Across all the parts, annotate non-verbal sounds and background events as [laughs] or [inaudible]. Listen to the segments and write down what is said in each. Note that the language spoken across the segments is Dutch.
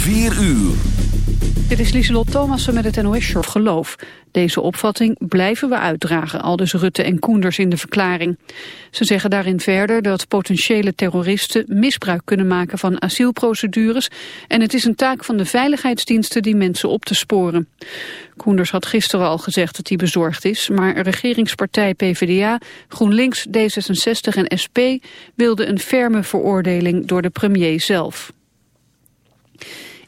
4 uur. Dit is Lieselot Thomassen met het NOS-short Geloof. Deze opvatting blijven we uitdragen, aldus Rutte en Koenders in de verklaring. Ze zeggen daarin verder dat potentiële terroristen misbruik kunnen maken van asielprocedures en het is een taak van de veiligheidsdiensten die mensen op te sporen. Koenders had gisteren al gezegd dat hij bezorgd is, maar regeringspartij PvdA, GroenLinks, D66 en SP wilden een ferme veroordeling door de premier zelf.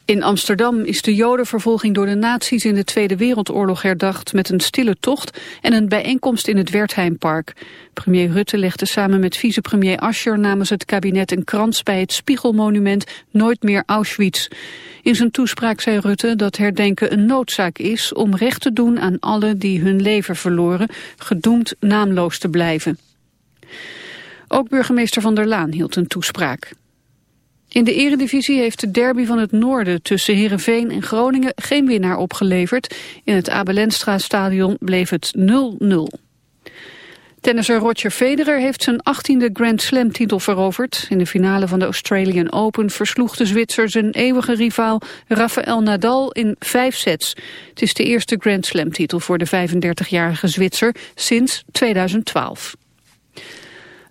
In Amsterdam is de jodenvervolging door de nazi's in de Tweede Wereldoorlog herdacht met een stille tocht en een bijeenkomst in het Wertheimpark. Premier Rutte legde samen met vicepremier Ascher namens het kabinet een krans bij het Spiegelmonument Nooit meer Auschwitz. In zijn toespraak zei Rutte dat herdenken een noodzaak is om recht te doen aan allen die hun leven verloren, gedoemd naamloos te blijven. Ook burgemeester Van der Laan hield een toespraak. In de eredivisie heeft de derby van het noorden tussen Heerenveen en Groningen geen winnaar opgeleverd. In het Abelenstra stadion bleef het 0-0. Tennisser Roger Federer heeft zijn 18e Grand Slam titel veroverd. In de finale van de Australian Open versloeg de Zwitser zijn eeuwige rivaal Rafael Nadal in vijf sets. Het is de eerste Grand Slam titel voor de 35-jarige Zwitser sinds 2012.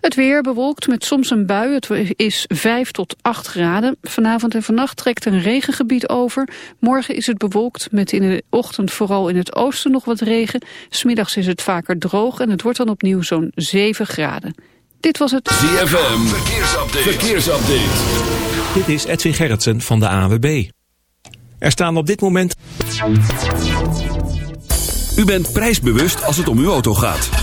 Het weer bewolkt met soms een bui. Het is 5 tot 8 graden. Vanavond en vannacht trekt een regengebied over. Morgen is het bewolkt met in de ochtend vooral in het oosten nog wat regen. Smiddags is het vaker droog en het wordt dan opnieuw zo'n 7 graden. Dit was het ZFM. Verkeersupdate. Verkeersupdate. Dit is Edwin Gerritsen van de AWB. Er staan op dit moment... U bent prijsbewust als het om uw auto gaat.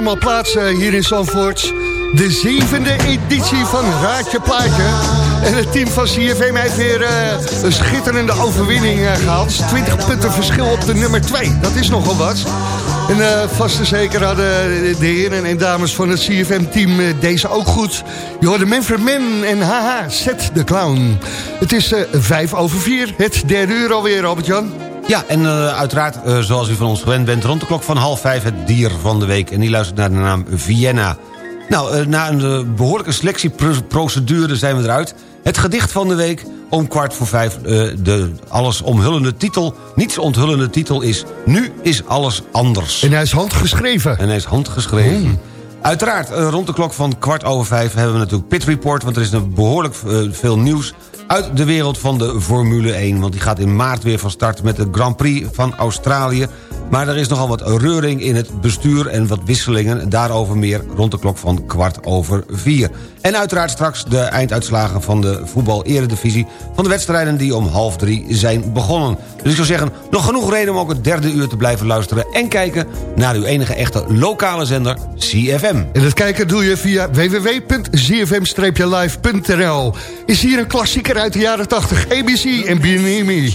Allemaal plaats hier in Zandvoort. De zevende editie van Raadje Plaatje. En het team van CFM heeft weer eh, een schitterende overwinning eh, gehaald. 20 punten verschil op de nummer 2. Dat is nogal wat. En eh vast en zeker hadden de heren en dames van het CFM-team deze ook goed. Je hoorde Manfred Man en haha, Zet de Clown. Het is vijf over vier, het derde uur alweer, Albert-Jan. Ja, en eh, uiteraard, eh, zoals u van ons gewend bent... rond de klok van half vijf het dier van de week. En die luistert naar de naam Vienna. Nou, eh, na een eh, behoorlijke selectieprocedure zijn we eruit. Het gedicht van de week om kwart voor vijf. de alles omhullende titel, niets onthullende titel is... Nu is alles anders. En hij is handgeschreven. En hij is handgeschreven. Uiteraard, eh, rond de klok van kwart over vijf hebben we natuurlijk Pit Report... want er is behoorlijk eh, veel nieuws uit de wereld van de Formule 1. Want die gaat in maart weer van start met de Grand Prix van Australië. Maar er is nogal wat reuring in het bestuur en wat wisselingen. Daarover meer rond de klok van kwart over vier. En uiteraard straks de einduitslagen van de voetbal-eredivisie... van de wedstrijden die om half drie zijn begonnen. Dus ik zou zeggen, nog genoeg reden om ook het derde uur te blijven luisteren... en kijken naar uw enige echte lokale zender, CFM. En dat kijken doe je via www.zfm-live.nl. Is hier een klassieker uit de jaren 80, ABC en Bienimi.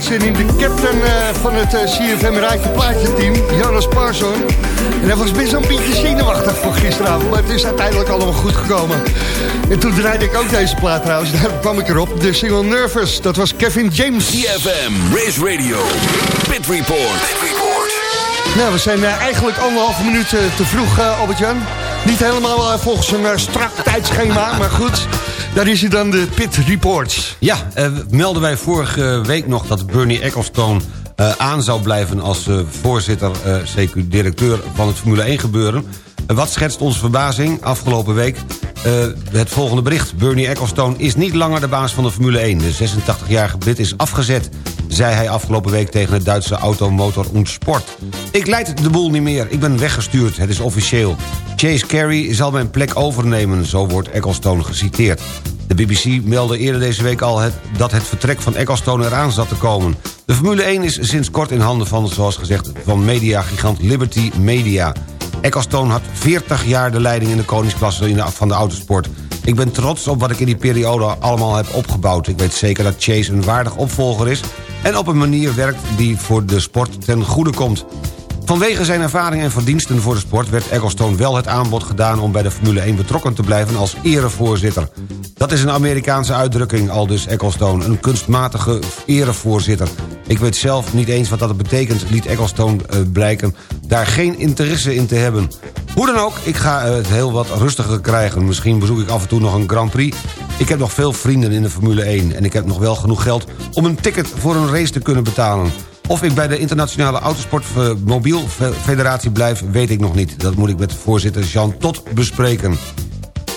uitzending. De captain eh, van het eh, CFM Rijtje Plaatje team, Jonas Parson. En hij was best wel een beetje zenuwachtig voor gisteravond. Maar het is uiteindelijk allemaal goed gekomen. En toen draaide ik ook deze plaat trouwens. [laughs] Daar kwam ik erop. De single Nervous. Dat was Kevin James. CFM, Race Radio, Pit Report. Nou, we zijn eh, eigenlijk anderhalve minuut te vroeg, Albert-Jan. Niet helemaal volgens een strak tijdschema, maar goed. Daar is hij dan, de Pit Reports. Ja, eh, melden wij vorige week nog dat Bernie Ecclestone eh, aan zou blijven... als eh, voorzitter, eh, CQ-directeur van het Formule 1 gebeuren. Wat schetst onze verbazing afgelopen week? Het volgende bericht. Bernie Ecclestone is niet langer de baas van de Formule 1. De 86-jarige Brit is afgezet, zei hij afgelopen week... tegen het Duitse Automotor und Sport. Ik leid de boel niet meer, ik ben weggestuurd, het is officieel. Chase Carey zal mijn plek overnemen, zo wordt Ecclestone geciteerd. De BBC meldde eerder deze week al het, dat het vertrek van Ecclestone eraan zat te komen. De Formule 1 is sinds kort in handen van, zoals gezegd, van mediagigant Liberty Media. Ecclestone had 40 jaar de leiding in de koningsklasse van de autosport. Ik ben trots op wat ik in die periode allemaal heb opgebouwd. Ik weet zeker dat Chase een waardig opvolger is... en op een manier werkt die voor de sport ten goede komt. Vanwege zijn ervaring en verdiensten voor de sport... werd Ecclestone wel het aanbod gedaan om bij de Formule 1 betrokken te blijven als erevoorzitter. Dat is een Amerikaanse uitdrukking, al dus Ecclestone. Een kunstmatige erevoorzitter. Ik weet zelf niet eens wat dat betekent, liet Ecclestone eh, blijken... daar geen interesse in te hebben. Hoe dan ook, ik ga eh, het heel wat rustiger krijgen. Misschien bezoek ik af en toe nog een Grand Prix. Ik heb nog veel vrienden in de Formule 1... en ik heb nog wel genoeg geld om een ticket voor een race te kunnen betalen. Of ik bij de Internationale Autosport Mobiel Federatie blijf, weet ik nog niet. Dat moet ik met voorzitter Jean Tot bespreken.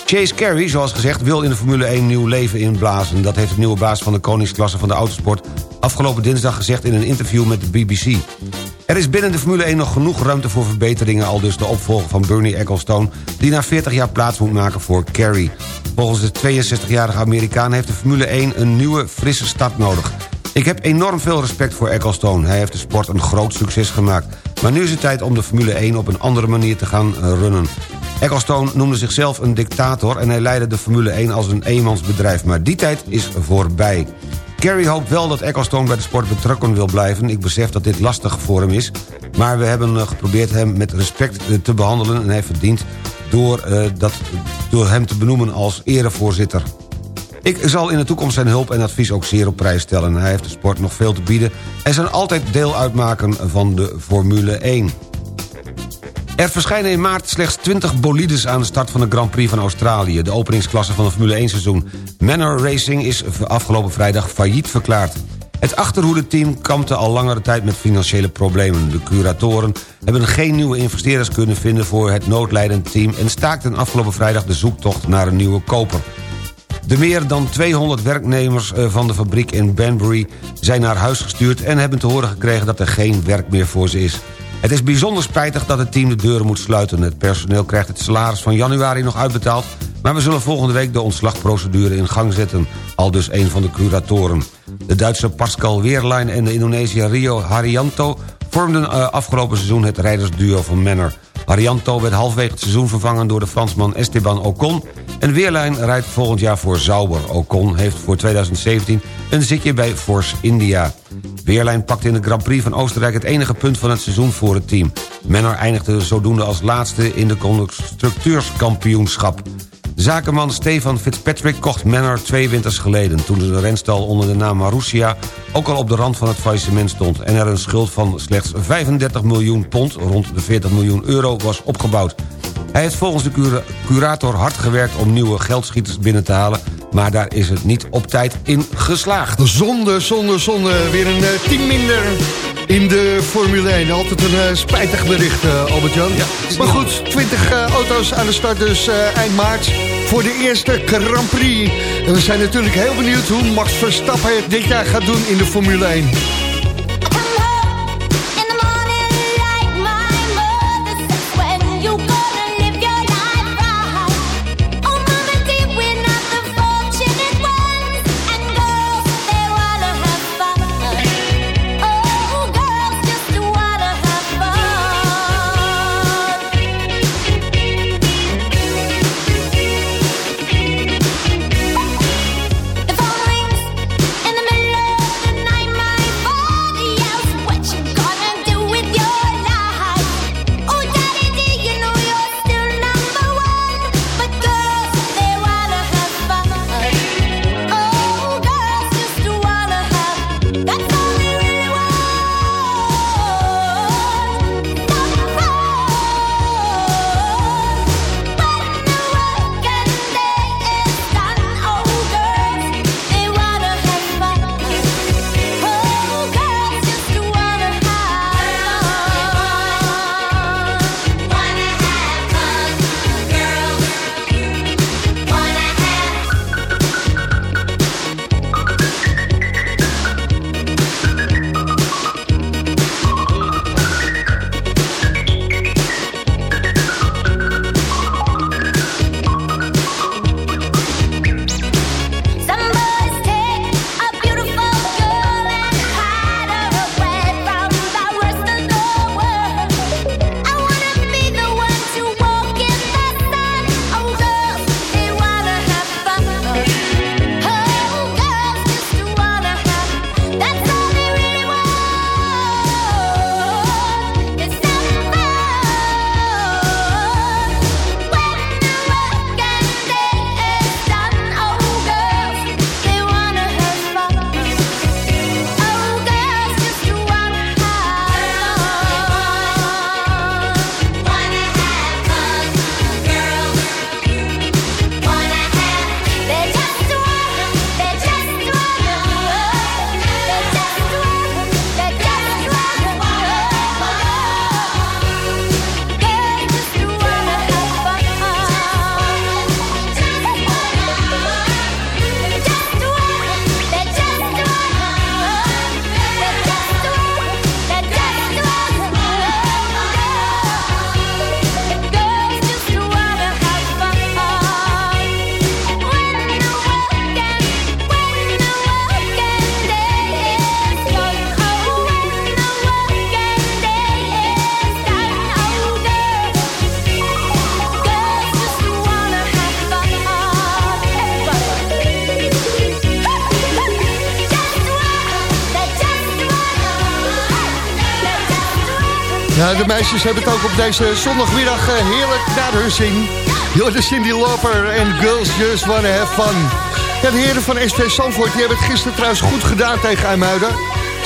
Chase Carey, zoals gezegd, wil in de Formule 1 nieuw leven inblazen. Dat heeft de nieuwe baas van de koningsklasse van de autosport... afgelopen dinsdag gezegd in een interview met de BBC. Er is binnen de Formule 1 nog genoeg ruimte voor verbeteringen... al dus de opvolger van Bernie Ecclestone... die na 40 jaar plaats moet maken voor Carey. Volgens de 62-jarige Amerikaan heeft de Formule 1 een nieuwe, frisse start nodig. Ik heb enorm veel respect voor Ecclestone. Hij heeft de sport een groot succes gemaakt. Maar nu is het tijd om de Formule 1 op een andere manier te gaan eh, runnen. Ecclestone noemde zichzelf een dictator... en hij leidde de Formule 1 als een eenmansbedrijf. Maar die tijd is voorbij. Kerry hoopt wel dat Ecclestone bij de sport betrokken wil blijven. Ik besef dat dit lastig voor hem is. Maar we hebben eh, geprobeerd hem met respect eh, te behandelen... en hij verdient door, dat, door hem te benoemen als erevoorzitter. Ik zal in de toekomst zijn hulp en advies ook zeer op prijs stellen. Hij heeft de sport nog veel te bieden... en zal altijd deel uitmaken van de Formule 1. Er verschijnen in maart slechts 20 bolides aan de start van de Grand Prix van Australië... de openingsklasse van het Formule 1 seizoen. Manor Racing is afgelopen vrijdag failliet verklaard. Het achterhoede-team kampte al langere tijd met financiële problemen. De curatoren hebben geen nieuwe investeerders kunnen vinden... voor het noodlijdend team en staakten afgelopen vrijdag de zoektocht naar een nieuwe koper. De meer dan 200 werknemers eh, van de fabriek in Banbury zijn naar huis gestuurd... en hebben te horen gekregen dat er geen werk meer voor ze is. Het is bijzonder spijtig dat het team de deuren moet sluiten. Het personeel krijgt het salaris van januari nog uitbetaald... maar we zullen volgende week de ontslagprocedure in gang zetten. Al dus een van de curatoren. De Duitse Pascal Weerlein en de Indonesiër Rio Haryanto... vormden eh, afgelopen seizoen het rijdersduo van Manor. Arianto werd halfwege het seizoen vervangen door de Fransman Esteban Ocon... en Weerlijn rijdt volgend jaar voor Sauber. Ocon heeft voor 2017 een zitje bij Force India. Weerlijn pakte in de Grand Prix van Oostenrijk het enige punt van het seizoen voor het team. Menner eindigde zodoende als laatste in de constructeurskampioenschap. Zakenman Stefan Fitzpatrick kocht Manor twee winters geleden... toen de renstal onder de naam Marussia ook al op de rand van het faillissement stond... en er een schuld van slechts 35 miljoen pond, rond de 40 miljoen euro, was opgebouwd. Hij heeft volgens de curator hard gewerkt om nieuwe geldschieters binnen te halen... maar daar is het niet op tijd in geslaagd. Zonde, zonde, zonde. Weer een uh, team minder in de Formule 1. Altijd een uh, spijtig bericht, uh, Albert-Jan. Ja, maar goed, 20 auto's aan de start dus eind maart voor de eerste Grand Prix. En we zijn natuurlijk heel benieuwd hoe Max Verstappen het dit jaar gaat doen in de Formule 1. Meisjes hebben het ook op deze zondagmiddag eh, heerlijk naar hun zin. Jorde Cindy Lauper en Girls Just Wanna Have Fun. Ja, de heren van SV Zandvoort die hebben het gisteren trouwens goed gedaan tegen IJmuiden.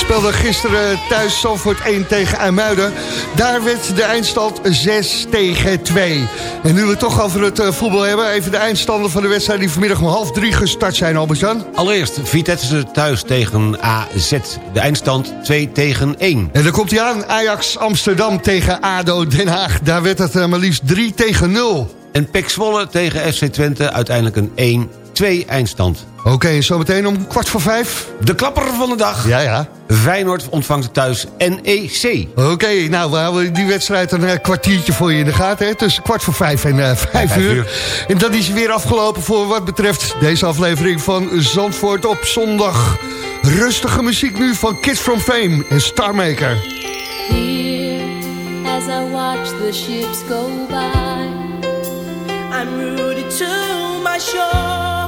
Speelden gisteren thuis Zandvoort 1 tegen IJmuiden. Daar werd de eindstand 6 tegen 2. En nu we het toch over het eh, voetbal hebben... even de eindstanden van de wedstrijd die vanmiddag om half drie gestart zijn, Albert-Jan. Allereerst Vitesse thuis tegen AZ. De eindstand 2 tegen 1. En dan komt hij aan, Ajax Amsterdam tegen ADO Den Haag. Daar werd het eh, maar liefst 3 tegen 0. En Pek Zwolle tegen FC Twente uiteindelijk een 1-2 eindstand. Oké, zometeen om kwart voor vijf. De klapper van de dag. Ja, ja. Feyenoord ontvangt thuis NEC. Oké, nou, we houden die wedstrijd een eh, kwartiertje voor je in de gaten. Hè? Tussen kwart voor vijf en eh, vijf, vijf uur. uur. En dan is weer afgelopen voor wat betreft deze aflevering van Zandvoort op zondag. Rustige muziek nu van Kids from Fame en Starmaker. Here, as I watch the ships go by, I'm rooted to my shore.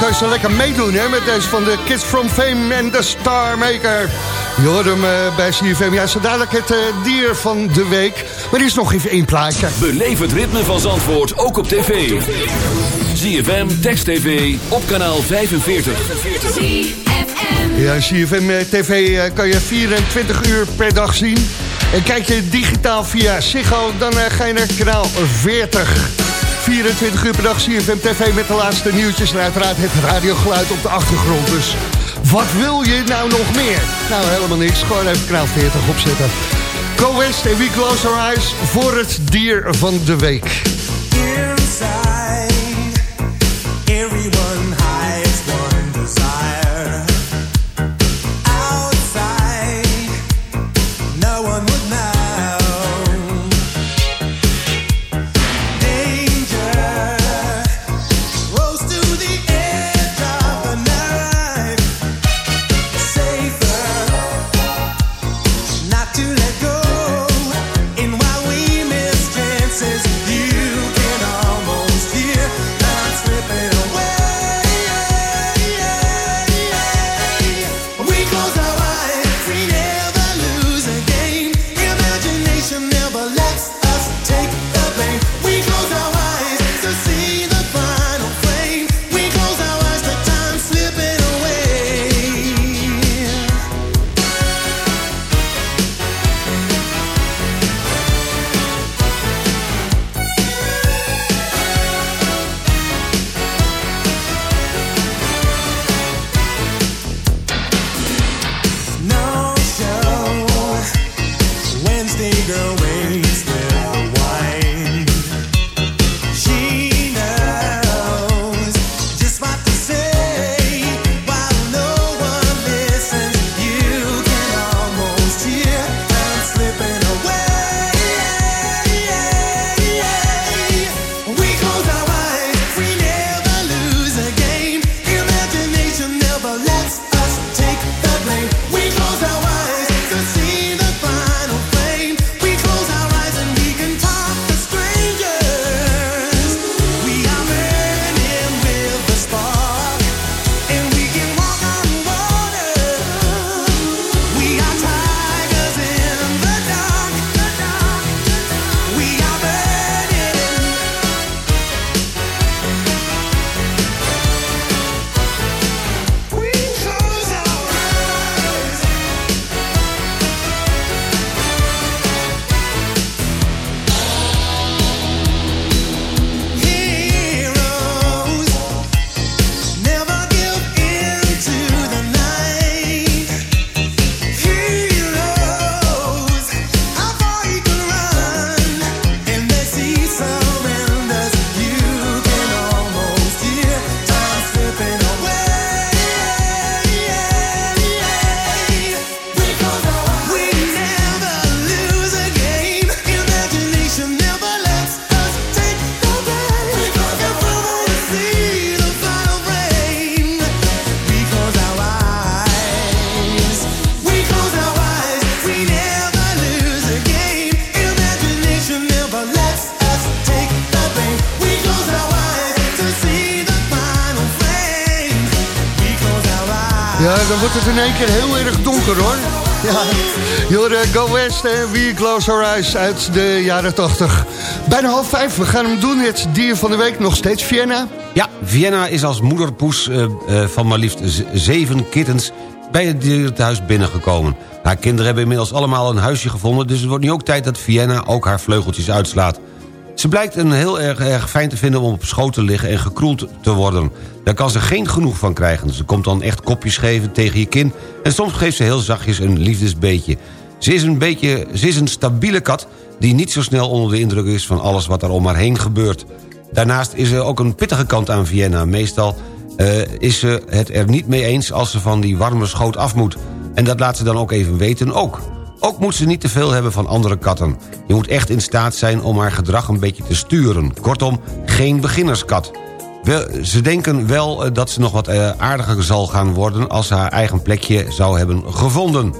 kan je zo lekker meedoen hè, met deze van de Kids from Fame en de Starmaker. Je hoort hem eh, bij CFM. Ja, zo dadelijk het eh, dier van de week. Maar er is nog even één plaatje. Beleef het ritme van Zandvoort ook op tv. ZFM, Text TV, op kanaal 45. Ja, CFM eh, TV eh, kan je 24 uur per dag zien. En kijk je digitaal via Ziggo, dan eh, ga je naar kanaal 40. 24 uur per dag CFM TV met de laatste nieuwtjes... en uiteraard het radiogeluid op de achtergrond. Dus wat wil je nou nog meer? Nou, helemaal niks. Gewoon even kanaal 40 opzetten. Go West en We Close Our Eyes voor het dier van de week. In één keer heel erg donker hoor. [laughs] Ja, Go West en We Close Our Eyes uit de jaren 80. Bijna half vijf, we gaan hem doen. Het dier van de week nog steeds Vienna. Ja, Vienna is als moederpoes eh, van maar liefst zeven kittens... bij het dierentehuis binnengekomen. Haar kinderen hebben inmiddels allemaal een huisje gevonden... dus het wordt nu ook tijd dat Vienna ook haar vleugeltjes uitslaat. Ze blijkt een heel erg, erg fijn te vinden om op schoot te liggen en gekroeld te worden. Daar kan ze geen genoeg van krijgen. Ze komt dan echt kopjes geven tegen je kin... en soms geeft ze heel zachtjes een liefdesbeetje. Ze is een, beetje, ze is een stabiele kat die niet zo snel onder de indruk is... van alles wat er om haar heen gebeurt. Daarnaast is er ook een pittige kant aan Vienna. Meestal eh, is ze het er niet mee eens als ze van die warme schoot af moet. En dat laat ze dan ook even weten ook. Ook moet ze niet te veel hebben van andere katten. Je moet echt in staat zijn om haar gedrag een beetje te sturen. Kortom, geen beginnerskat. Ze denken wel eh, dat ze nog wat eh, aardiger zal gaan worden... als ze haar eigen plekje zou hebben gevonden.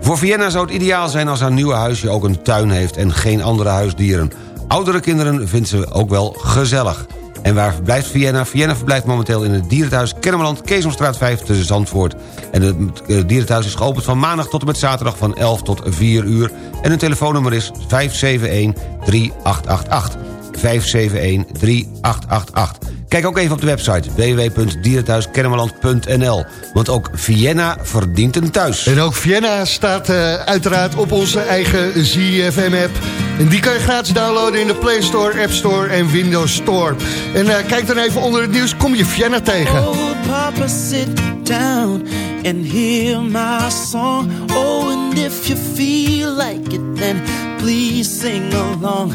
Voor Vienna zou het ideaal zijn als haar nieuwe huisje ook een tuin heeft... en geen andere huisdieren. Oudere kinderen vindt ze ook wel gezellig. En waar verblijft Vienna? Vienna verblijft momenteel in het dierenthuis Kennemerland, Keesomstraat 5 tussen Zandvoort. En het eh, dierenthuis is geopend van maandag tot en met zaterdag van 11 tot 4 uur. En hun telefoonnummer is 571 3888. 571 3888. Kijk ook even op de website www.dierenthuiskennemerland.nl. Want ook Vienna verdient een thuis. En ook Vienna staat eh, uiteraard op onze eigen ZFM-app. En die kan je gratis downloaden in de Play Store, App Store en Windows Store. En eh, kijk dan even onder het nieuws, kom je Vienna tegen. Oh, papa, sit down and hear my song. Oh, and if you feel like it, then please sing along.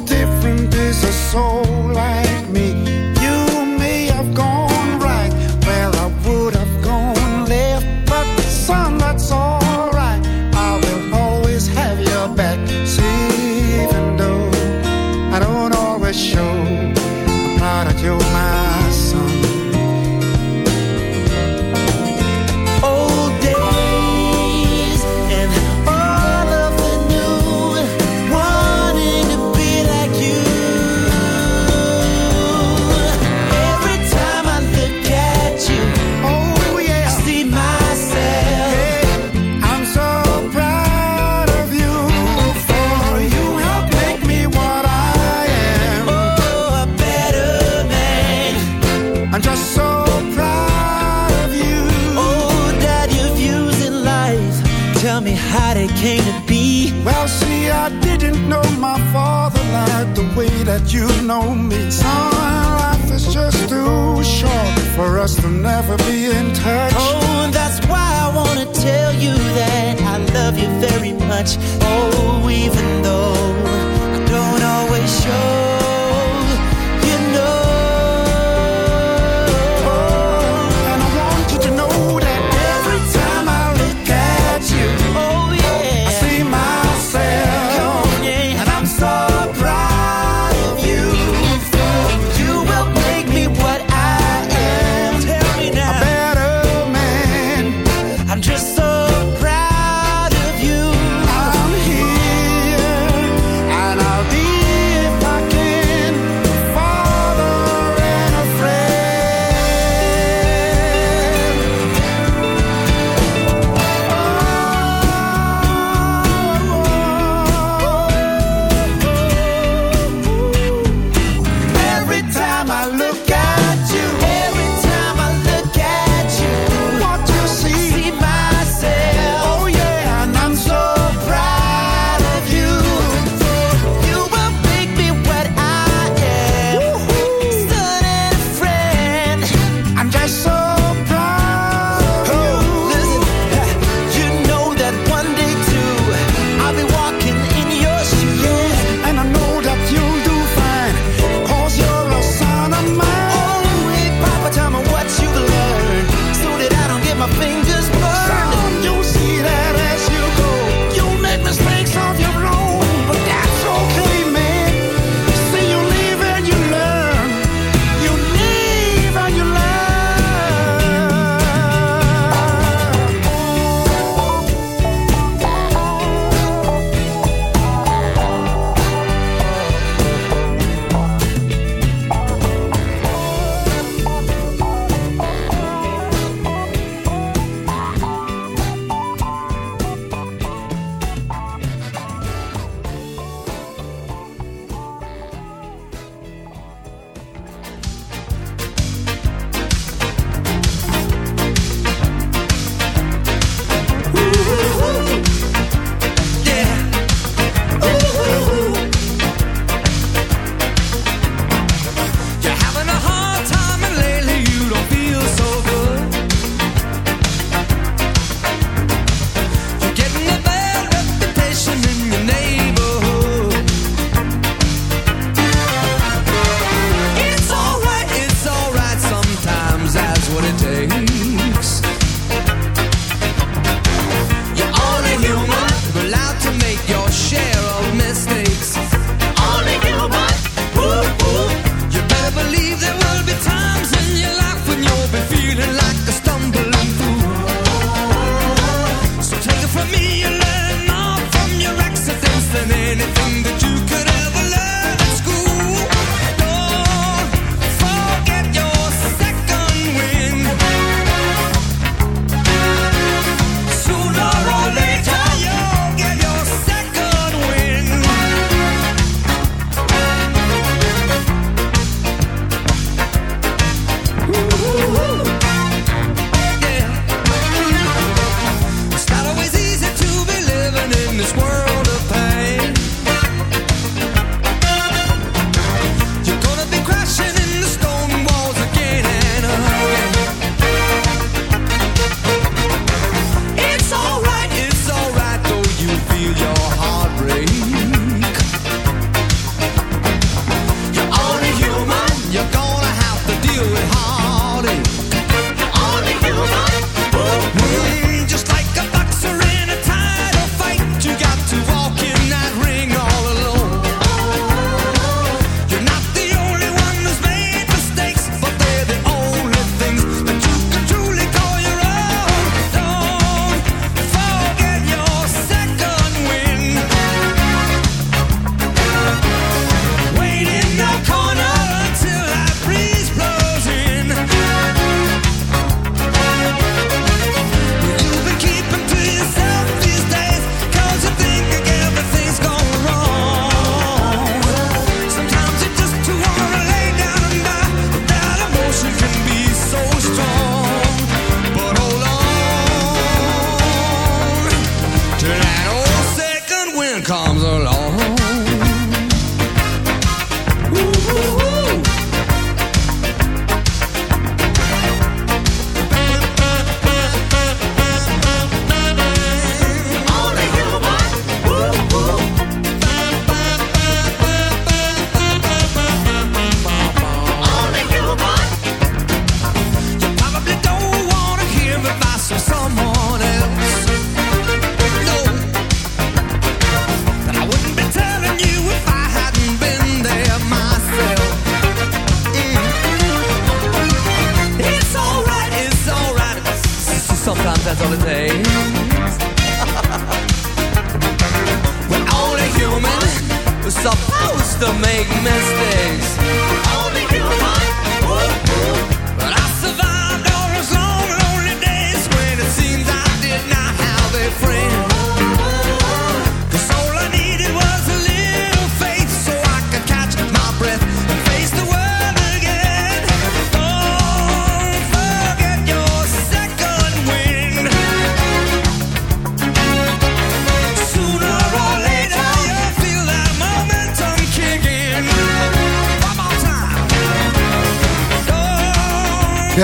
soul.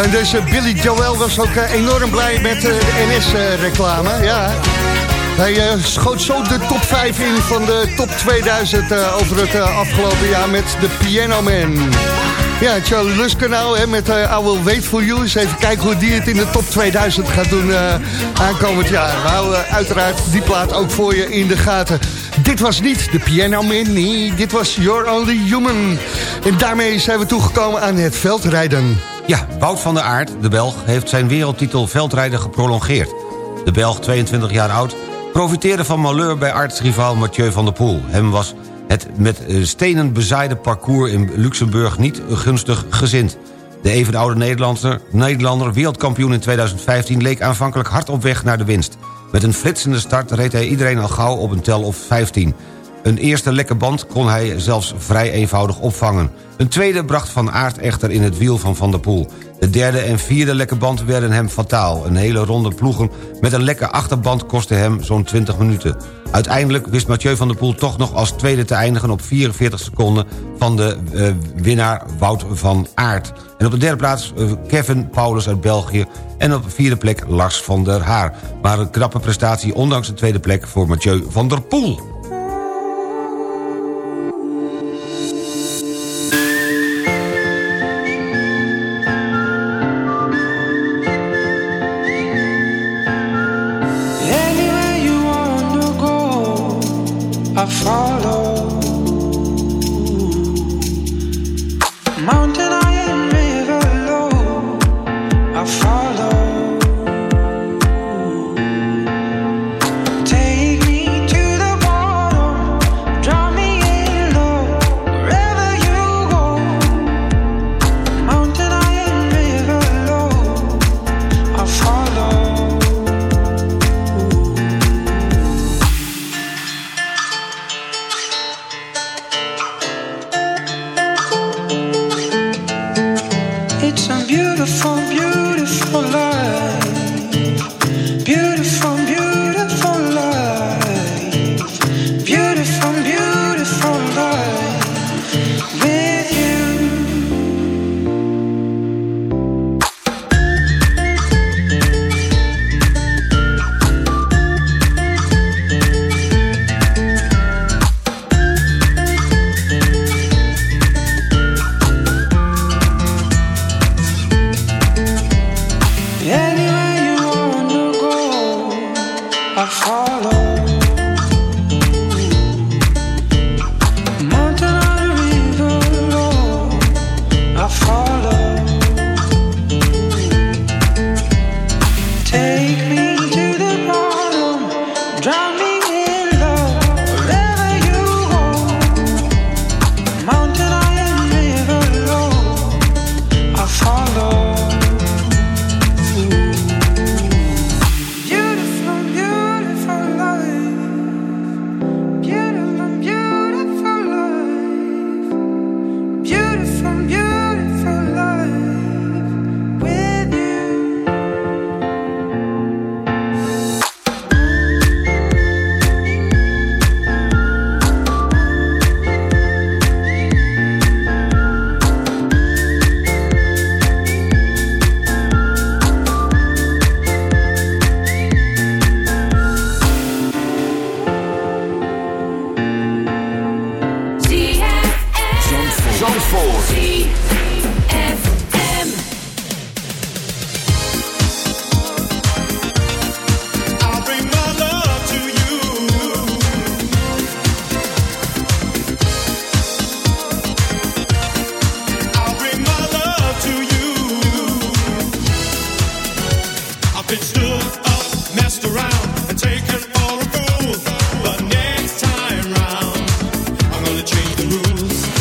En deze Billy Joel was ook eh, enorm blij met eh, de NS-reclame. ja. Hij eh, schoot zo de top 5 in van de top 2000 eh, over het eh, afgelopen jaar met de Piano Man. Ja, Charlie Luske nou hè, met eh I Will Wait For You. Even kijken hoe die het in de top 2000 gaat doen eh, aankomend jaar. We houden uiteraard die plaat ook voor je in de gaten. Dit was niet de Piano Man, nee, dit was You're Only Human. En daarmee zijn we toegekomen aan het veldrijden. Ja, Wout van der Aert, de Belg, heeft zijn wereldtitel veldrijden geprolongeerd. De Belg, 22 jaar oud, profiteerde van malheur bij artsrivaal Mathieu van der Poel. Hem was het met eh, stenen bezaaide parcours in Luxemburg niet gunstig gezind. De even oude Nederlander, Nederlander, wereldkampioen in 2015... leek aanvankelijk hard op weg naar de winst. Met een flitsende start reed hij iedereen al gauw op een tel of 15. Een eerste lekke band kon hij zelfs vrij eenvoudig opvangen. Een tweede bracht Van Aert echter in het wiel van Van der Poel. De derde en vierde lekke band werden hem fataal. Een hele ronde ploegen met een lekke achterband kostte hem zo'n 20 minuten. Uiteindelijk wist Mathieu van der Poel toch nog als tweede te eindigen... op 44 seconden van de eh, winnaar Wout van Aert. En op de derde plaats eh, Kevin Paulus uit België... en op de vierde plek Lars van der Haar. Maar een knappe prestatie ondanks de tweede plek voor Mathieu van der Poel. luz.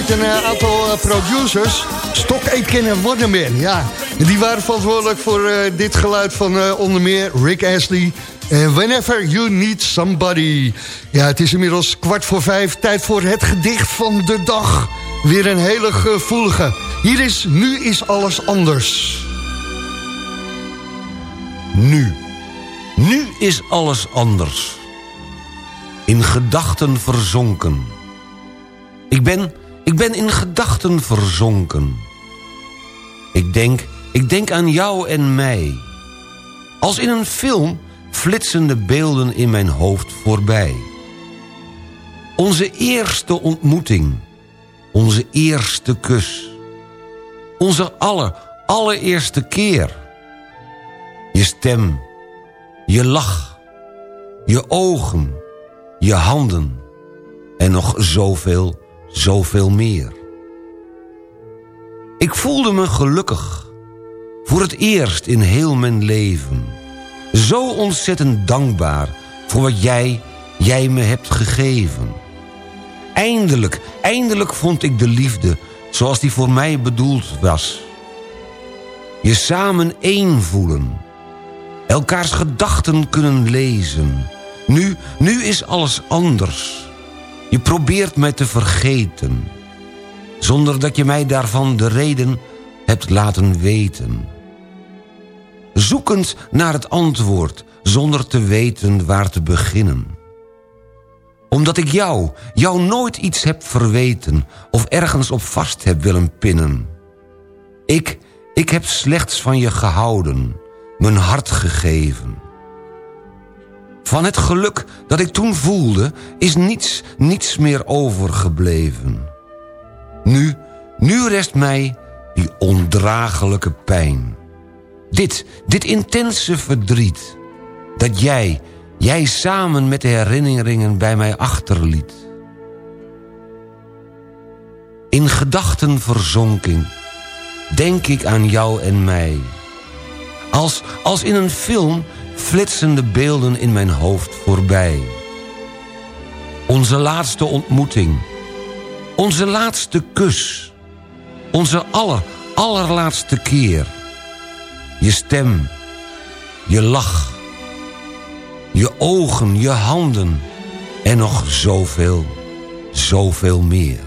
Had een eh, aantal eh, producers. Stock Aitken en Waterman, ja. Die waren verantwoordelijk voor eh, dit geluid van onder meer Rick Astley... En Whenever You Need Somebody. Ja, het is inmiddels kwart voor vijf. Tijd voor het gedicht van de dag. Weer een hele gevoelige. Hier is Nu is alles anders. Nu. Nu is alles anders. In gedachten verzonken. Ik ben, ik ben in gedachten verzonken. Ik denk, ik denk aan jou en mij. Als in een film flitsen de beelden in mijn hoofd voorbij. Onze eerste ontmoeting. Onze eerste kus. Onze aller, allereerste keer. Je stem. Je lach. Je ogen. Je handen. En nog zoveel, zoveel meer. Ik voelde me gelukkig. Voor het eerst in heel mijn leven. Zo ontzettend dankbaar voor wat jij, jij me hebt gegeven. Eindelijk, eindelijk vond ik de liefde zoals die voor mij bedoeld was. Je samen één voelen. Elkaars gedachten kunnen lezen. Nu, nu is alles anders. Je probeert mij te vergeten. Zonder dat je mij daarvan de reden hebt laten weten. Zoekend naar het antwoord, zonder te weten waar te beginnen. Omdat ik jou, jou nooit iets heb verweten... of ergens op vast heb willen pinnen. Ik, ik heb slechts van je gehouden, mijn hart gegeven. Van het geluk dat ik toen voelde, is niets, niets meer overgebleven. Nu, nu rest mij die ondraaglijke pijn. Dit, dit intense verdriet. Dat jij, jij samen met de herinneringen bij mij achterliet. In gedachten verzonking denk ik aan jou en mij. Als, als in een film flitsen de beelden in mijn hoofd voorbij. Onze laatste ontmoeting. Onze laatste kus. Onze aller, allerlaatste keer. Je stem. Je lach. Je ogen, je handen. En nog zoveel, zoveel meer.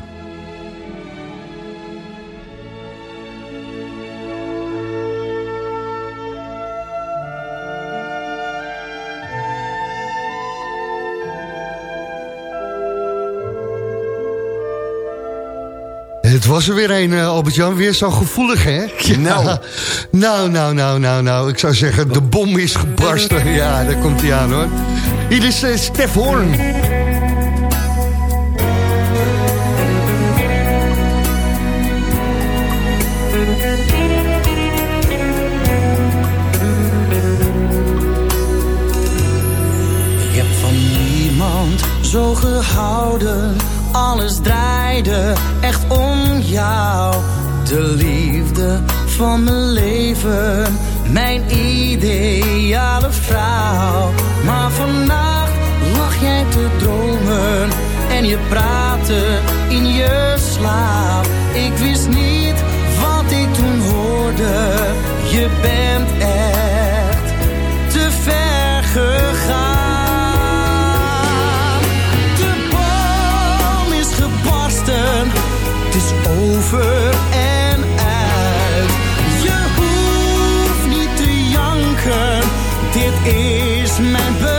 Was er weer een, eh, Albert-Jan. Weer zo gevoelig, hè? Ja. [laughs] Nou. nou, nou, nou, nou, nou. Ik zou zeggen, de bom is gebarsten. Ja, daar komt hij aan, hoor. Hier is eh, Stef Hoorn. Ik heb van niemand zo gehouden. Alles draaide echt om jou. De liefde van mijn leven. Mijn ideale vrouw. Maar vannacht lag jij te dromen. En je praatte in je slaap. Ik wist niet wat ik toen hoorde. Je bent echt te ver gegaan. Over en uit. Je hoeft niet te janken, dit is mijn besluit.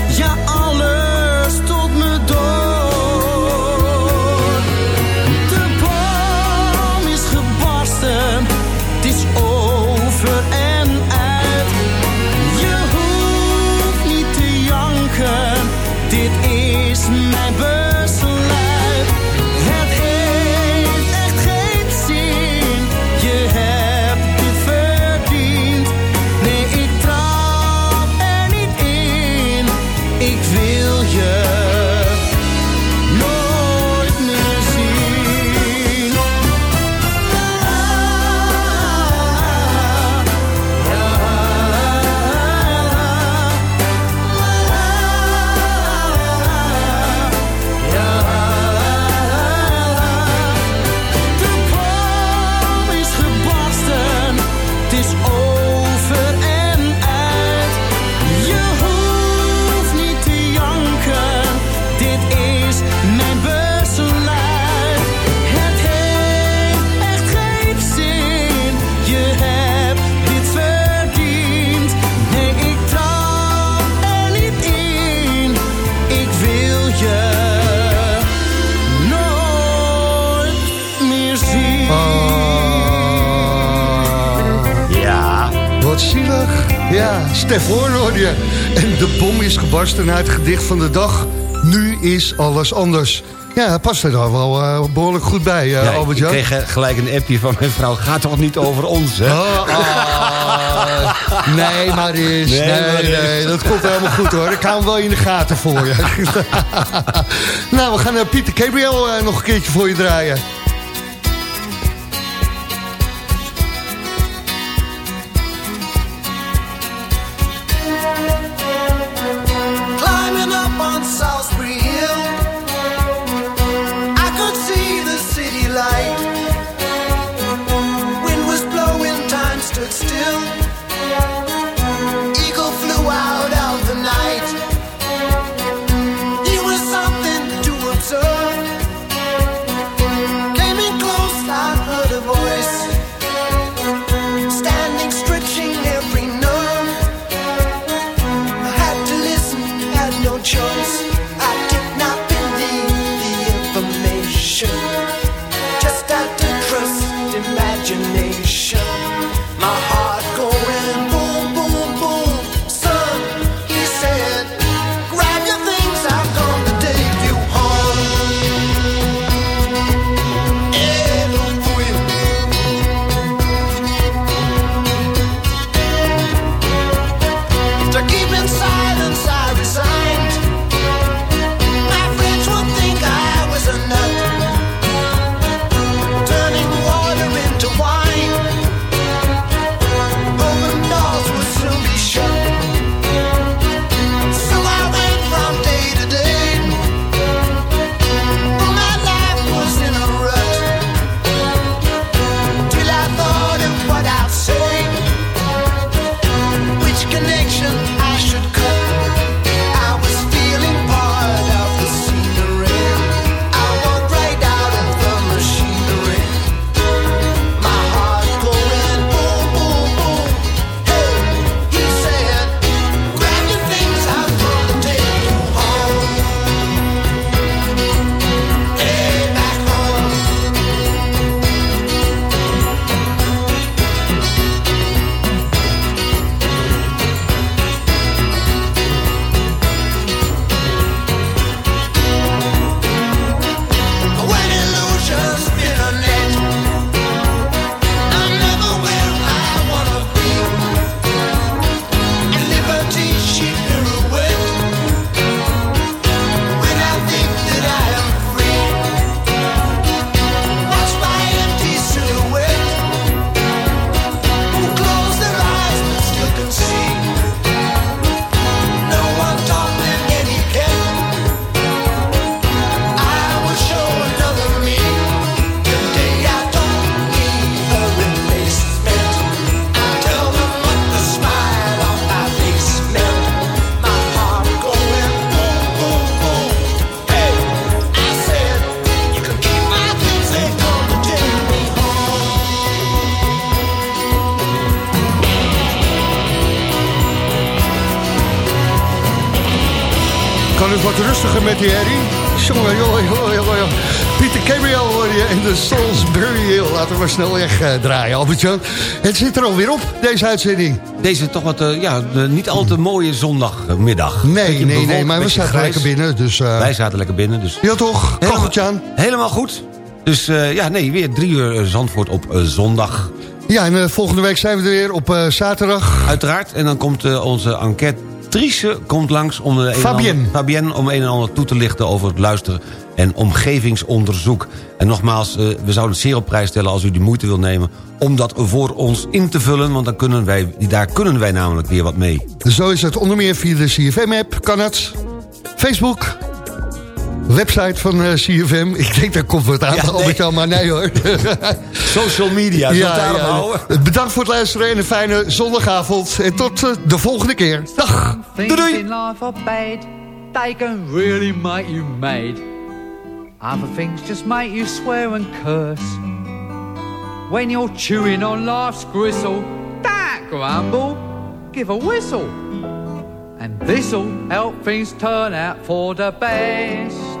Hoorn hoor je. En de bom is gebarsten naar het gedicht van de dag. Nu is alles anders. Ja, past er dan wel eh, behoorlijk goed bij, uh, Ja, ik- albert ik kreeg eh, gelijk een appje van mijn vrouw. Gaat toch niet over ons, hè? Oh, ah. [laughs] nee, maar is. Nee, Nee, maar nee, dat komt helemaal goed hoor. Ik hou hem wel in de gaten voor je. [laughs] nou, we gaan uh, Pieter Gabriel eh, nog een keertje voor je draaien. Het wat rustiger met die herrie. Jongen, jongen, jongen, jongen. Pieter Gabriel hoor je en de Salisbury Hill. Laten we maar snel weg eh, draaien, Albert-Jan. Het zit er alweer op, deze uitzending. Deze toch wat, eh, ja, niet al te mooie zondagmiddag. Nee, Beetje nee, nee, maar we zaten grijs. lekker binnen. Dus, eh, Wij zaten lekker binnen, dus... Ja toch, Helemaal- Kacheltjaan? Helemaal goed. Dus eh, ja, nee, weer drie uur Zandvoort op zondag. Ja, en volgende week zijn we er weer op zaterdag. Uiteraard. En dan komt onze enquêtrice komt langs om de Fabienne. ander- Fabienne om een en ander toe te lichten over het luisteren en omgevingsonderzoek. En nogmaals, eh, we zouden het zeer op prijs stellen als u de moeite wil nemen om dat voor ons in te vullen, want dan kunnen wij, daar kunnen wij namelijk weer wat mee. Zo is het onder meer via de CFM-app, kan het. Facebook, website van eh, CFM. [laughs] Ik denk, daar komt wat aan, Ja, nee. Albert-Jan, maar nee hoor. [laughs] Social media, ja. Bedankt voor het luisteren en een fijne zondagavond. En tot eh, de volgende keer. Dag. Doei, doei. in life are bad. They can really make you mad. Other things just make you swear and curse. When you're chewing on life's gristle, don't grumble, give a whistle. And this'll help things turn out for the best.